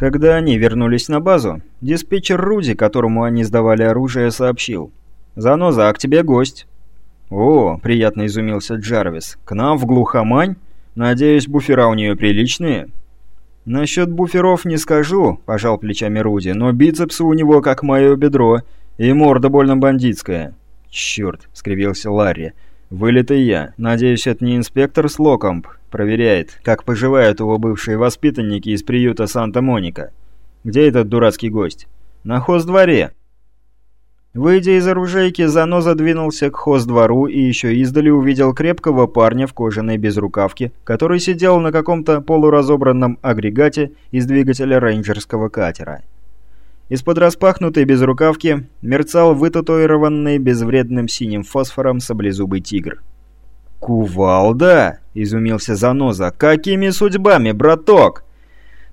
Когда они вернулись на базу, диспетчер Руди, которому они сдавали оружие, сообщил. «Заноза, а к тебе гость». «О!» — приятно изумился Джарвис. «К нам в глухомань? Надеюсь, буфера у нее приличные?» «Насчет буферов не скажу», — пожал плечами Руди, «но бицепсы у него как мое бедро, и морда больно бандитская». «Черт!» — скривился Ларри. «Вылитый я. Надеюсь, это не инспектор Слокомп. Проверяет, как поживают его бывшие воспитанники из приюта Санта-Моника. Где этот дурацкий гость?» «На хоздворе». Выйдя из оружейки, Заноза двинулся к хоздвору и еще издали увидел крепкого парня в кожаной безрукавке, который сидел на каком-то полуразобранном агрегате из двигателя рейнджерского катера. Из-под распахнутой безрукавки мерцал вытатуированный безвредным синим фосфором саблезубый тигр. «Кувалда!» — изумился Заноза. «Какими судьбами, браток?»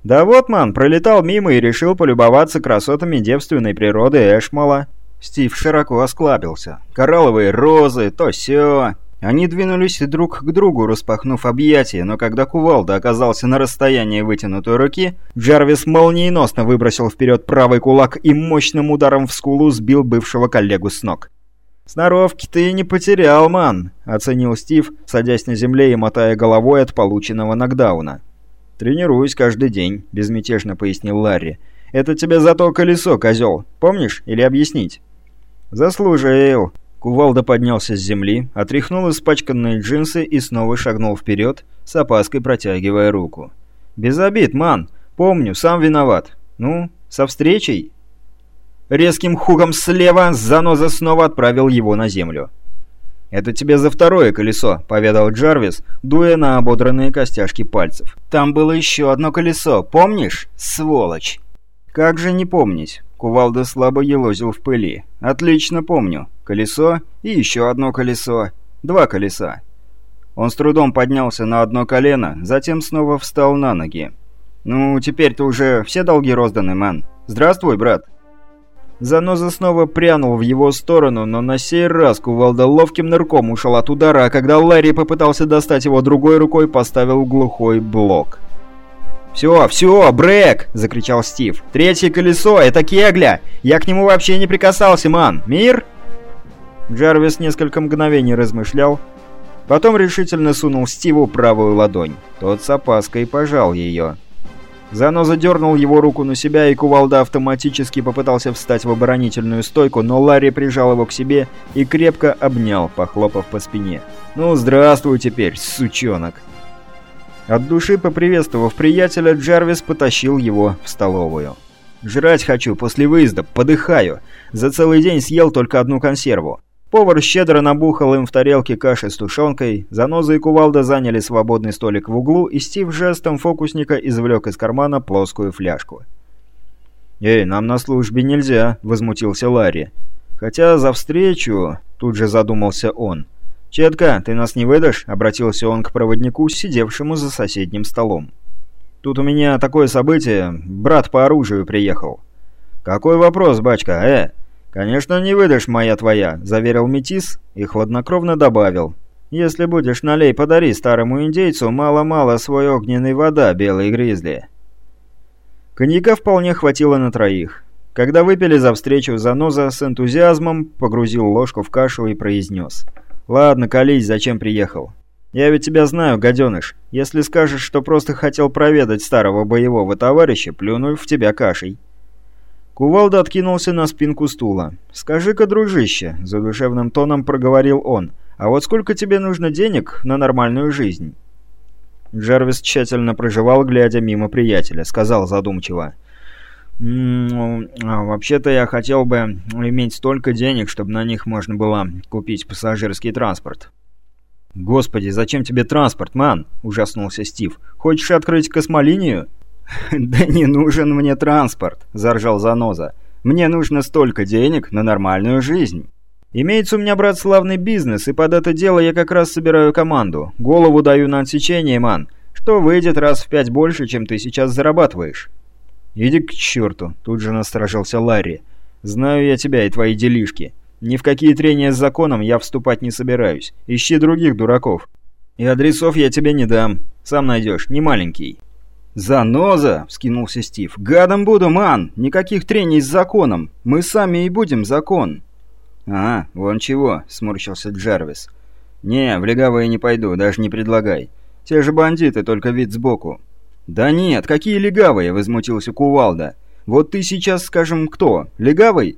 «Да вот, ман, пролетал мимо и решил полюбоваться красотами девственной природы Эшмала». Стив широко осклабился. Коралловые розы, то все. Они двинулись друг к другу, распахнув объятия, но когда кувалда оказался на расстоянии вытянутой руки, Джарвис молниеносно выбросил вперед правый кулак и мощным ударом в скулу сбил бывшего коллегу с ног. «Сноровки ты не потерял, ман», — оценил Стив, садясь на земле и мотая головой от полученного нокдауна. «Тренируюсь каждый день», — безмятежно пояснил Ларри. «Это тебе за то колесо, козел. Помнишь? Или объяснить?» «Заслужил!» Кувалда поднялся с земли, отряхнул испачканные джинсы и снова шагнул вперед, с опаской протягивая руку. «Без обид, ман! Помню, сам виноват. Ну, со встречей!» Резким хугом слева заноза снова отправил его на землю. «Это тебе за второе колесо», — поведал Джарвис, дуя на ободранные костяшки пальцев. «Там было еще одно колесо, помнишь? Сволочь!» «Как же не помнить?» Кувалда слабо елозил в пыли. «Отлично помню. Колесо и еще одно колесо. Два колеса». Он с трудом поднялся на одно колено, затем снова встал на ноги. «Ну, теперь-то уже все долги розданы, мэн. Здравствуй, брат». Заноза снова прянул в его сторону, но на сей раз Кувалда ловким нырком ушел от удара, а когда Ларри попытался достать его другой рукой, поставил глухой блок. «Все, все, Брэк!» — закричал Стив. «Третье колесо, это Кегля! Я к нему вообще не прикасался, ман! Мир?» Джарвис несколько мгновений размышлял, потом решительно сунул Стиву правую ладонь. Тот с опаской пожал ее. Зано задернул его руку на себя, и кувалда автоматически попытался встать в оборонительную стойку, но Ларри прижал его к себе и крепко обнял, похлопав по спине. «Ну, здравствуй теперь, сучонок!» От души поприветствовав приятеля, Джарвис потащил его в столовую. «Жрать хочу после выезда, подыхаю. За целый день съел только одну консерву». Повар щедро набухал им в тарелке каши с тушенкой, заноза и кувалда заняли свободный столик в углу, и Стив жестом фокусника извлек из кармана плоскую фляжку. «Эй, нам на службе нельзя», — возмутился Ларри. «Хотя за встречу...» — тут же задумался он. «Четка, ты нас не выдашь?» — обратился он к проводнику, сидевшему за соседним столом. «Тут у меня такое событие. Брат по оружию приехал». «Какой вопрос, бачка, э?» «Конечно, не выдашь, моя твоя», — заверил Метис и хладнокровно добавил. «Если будешь налей, подари старому индейцу мало-мало свой огненной вода, белый гризли». Коньяка вполне хватило на троих. Когда выпили за встречу, Заноза с энтузиазмом погрузил ложку в кашу и произнес. «Ладно, колись, зачем приехал? Я ведь тебя знаю, гаденыш. Если скажешь, что просто хотел проведать старого боевого товарища, плюну в тебя кашей». Кувалда откинулся на спинку стула. «Скажи-ка, дружище», — задушевным тоном проговорил он, «а вот сколько тебе нужно денег на нормальную жизнь?» Джервис тщательно проживал, глядя мимо приятеля, сказал задумчиво. Ну, вообще-то я хотел бы иметь столько денег, чтобы на них можно было купить пассажирский транспорт. «Господи, зачем тебе транспорт, ман?» – ужаснулся Стив. «Хочешь открыть космолинию?» «Да не нужен мне транспорт», – заржал Заноза. «Мне нужно столько денег на нормальную жизнь». «Имеется у меня, брат, славный бизнес, и под это дело я как раз собираю команду. Голову даю на отсечение, ман, что выйдет раз в пять больше, чем ты сейчас зарабатываешь». «Иди к черту!» – тут же насторожился Ларри. «Знаю я тебя и твои делишки. Ни в какие трения с законом я вступать не собираюсь. Ищи других дураков. И адресов я тебе не дам. Сам найдешь, не маленький». «Заноза!» — вскинулся Стив. «Гадом буду, ман! Никаких трений с законом! Мы сами и будем закон!» «А, вон чего!» — сморщился Джарвис. «Не, в легавые не пойду, даже не предлагай. Те же бандиты, только вид сбоку». «Да нет, какие легавые?» — возмутился Кувалда. «Вот ты сейчас, скажем, кто? Легавый?»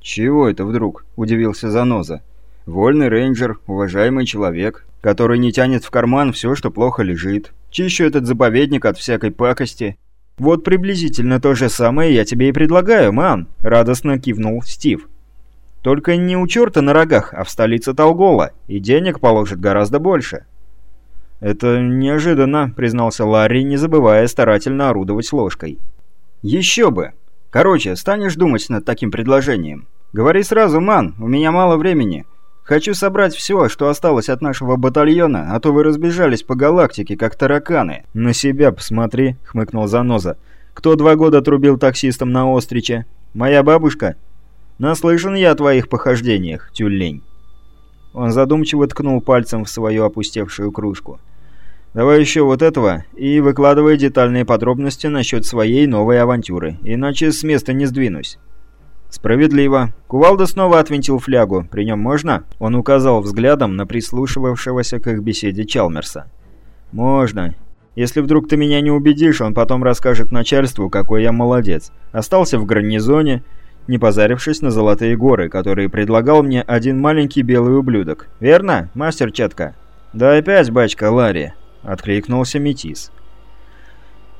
«Чего это вдруг?» — удивился Заноза. «Вольный рейнджер, уважаемый человек, который не тянет в карман все, что плохо лежит. Чищу этот заповедник от всякой пакости». «Вот приблизительно то же самое я тебе и предлагаю, ман», — радостно кивнул Стив. «Только не у черта на рогах, а в столице Толгола, и денег положит гораздо больше». «Это неожиданно», — признался Ларри, не забывая старательно орудовать ложкой. «Еще бы! Короче, станешь думать над таким предложением. Говори сразу, ман, у меня мало времени. Хочу собрать все, что осталось от нашего батальона, а то вы разбежались по галактике, как тараканы». «На себя посмотри», — хмыкнул Заноза. «Кто два года трубил таксистом на Остриче? Моя бабушка?» «Наслышан я о твоих похождениях, тюлень». Он задумчиво ткнул пальцем в свою опустевшую кружку. «Давай еще вот этого и выкладывай детальные подробности насчет своей новой авантюры, иначе с места не сдвинусь». «Справедливо. Кувалда снова отвинтил флягу. При нем можно?» Он указал взглядом на прислушивавшегося к их беседе Чалмерса. «Можно. Если вдруг ты меня не убедишь, он потом расскажет начальству, какой я молодец. Остался в гарнизоне, не позарившись на золотые горы, которые предлагал мне один маленький белый ублюдок. Верно, мастер Четка?» «Да опять, бачка Ларри», — откликнулся Метис.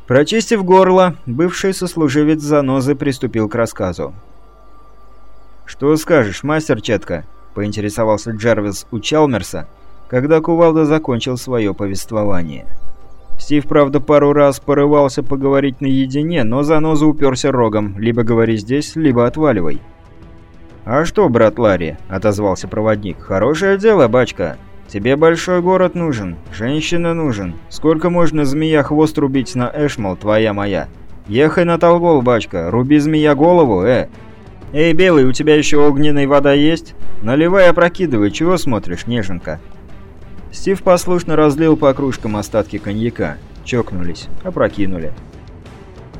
Прочистив горло, бывший сослуживец занозы приступил к рассказу. «Что скажешь, мастер Четка?» — поинтересовался Джарвис у Чалмерса, когда Кувалда закончил свое повествование. Стив, правда, пару раз порывался поговорить наедине, но заноза уперся рогом. Либо говори здесь, либо отваливай. «А что, брат Ларри?» — отозвался проводник. «Хорошее дело, бачка. Тебе большой город нужен, женщина нужен. Сколько можно змея хвост рубить на Эшмал, твоя моя? Ехай на Толгол, бачка, руби змея голову, э!» «Эй, Белый, у тебя еще огненная вода есть? Наливай, опрокидывай, чего смотришь, неженка?» Стив послушно разлил по кружкам остатки коньяка. Чокнулись, опрокинули.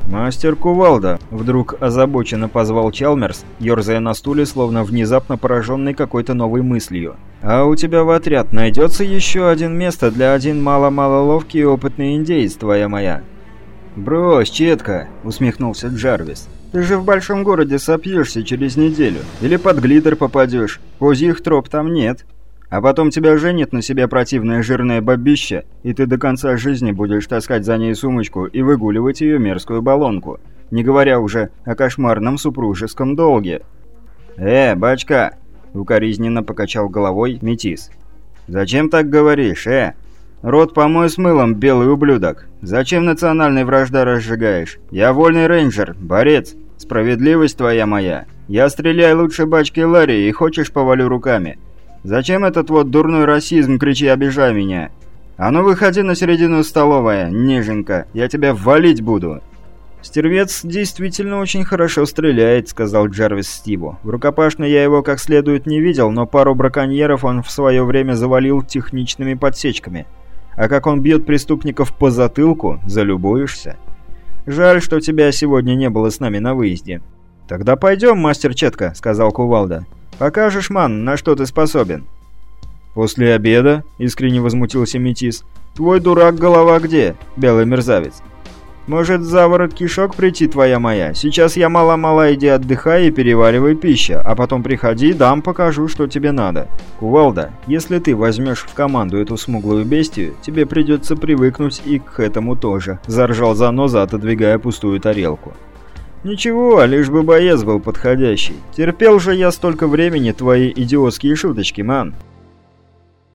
«Мастер Кувалда!» — вдруг озабоченно позвал Чалмерс, ерзая на стуле, словно внезапно пораженный какой-то новой мыслью. «А у тебя в отряд найдется еще один место для один мало-мало ловкий и опытный индейец, твоя моя?» «Брось, Четко!» — усмехнулся Джарвис. Ты же в большом городе сопьешься через неделю. Или под глиттер попадешь. Козьих троп там нет. А потом тебя женит на себя противное жирное бабище, и ты до конца жизни будешь таскать за ней сумочку и выгуливать ее мерзкую баллонку. Не говоря уже о кошмарном супружеском долге. «Э, бачка!» — укоризненно покачал головой Метис. «Зачем так говоришь, э? Рот помой с мылом, белый ублюдок. Зачем национальной вражда разжигаешь? Я вольный рейнджер, борец. Справедливость твоя моя. Я стреляю лучше бачки Ларри и хочешь повалю руками. Зачем этот вот дурной расизм, кричи обижай меня? А ну выходи на середину столовая, неженка, я тебя валить буду. «Стервец действительно очень хорошо стреляет», — сказал Джарвис Стиву. «В рукопашной я его как следует не видел, но пару браконьеров он в свое время завалил техничными подсечками. А как он бьет преступников по затылку, залюбуешься. Жаль, что тебя сегодня не было с нами на выезде. Тогда пойдем, мастер Четко, сказал Кувалда. Покажешь, ман, на что ты способен. После обеда, искренне возмутился Метис. Твой дурак голова где, белый мерзавец? Может, заворот кишок прийти твоя моя? Сейчас я мало-мало иди отдыхай и переваривай пищу, а потом приходи, дам, покажу, что тебе надо. Кувалда, если ты возьмешь в команду эту смуглую бестию, тебе придется привыкнуть и к этому тоже», – заржал заноза, отодвигая пустую тарелку. «Ничего, лишь бы боец был подходящий. Терпел же я столько времени твои идиотские шуточки, ман».